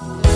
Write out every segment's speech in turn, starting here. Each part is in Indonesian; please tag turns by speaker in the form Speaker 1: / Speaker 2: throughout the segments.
Speaker 1: Bye.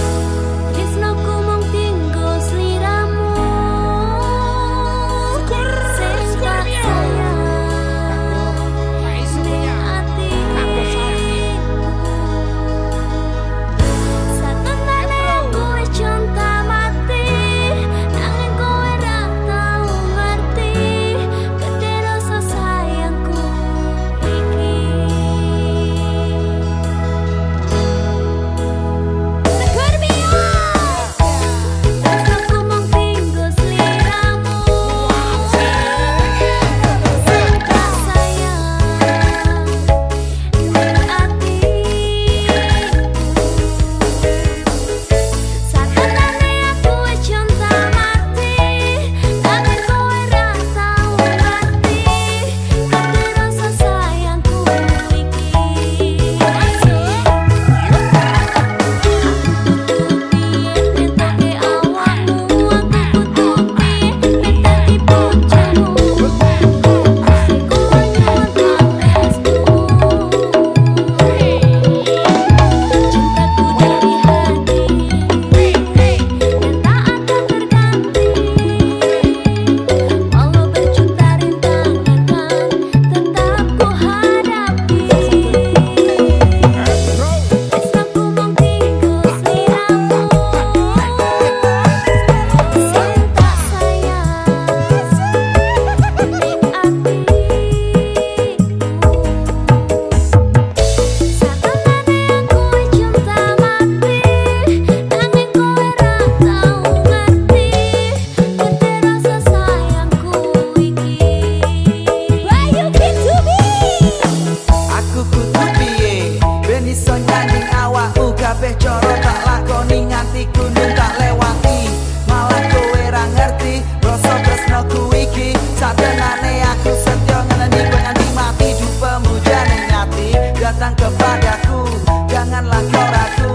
Speaker 2: datang kepadaku. Janganlah kau ragu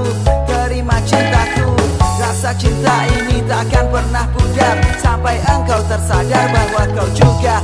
Speaker 2: Terima cintaku. Rasa cinta ini takkan pernah pudar Sampai engkau tersadar bahwa kau juga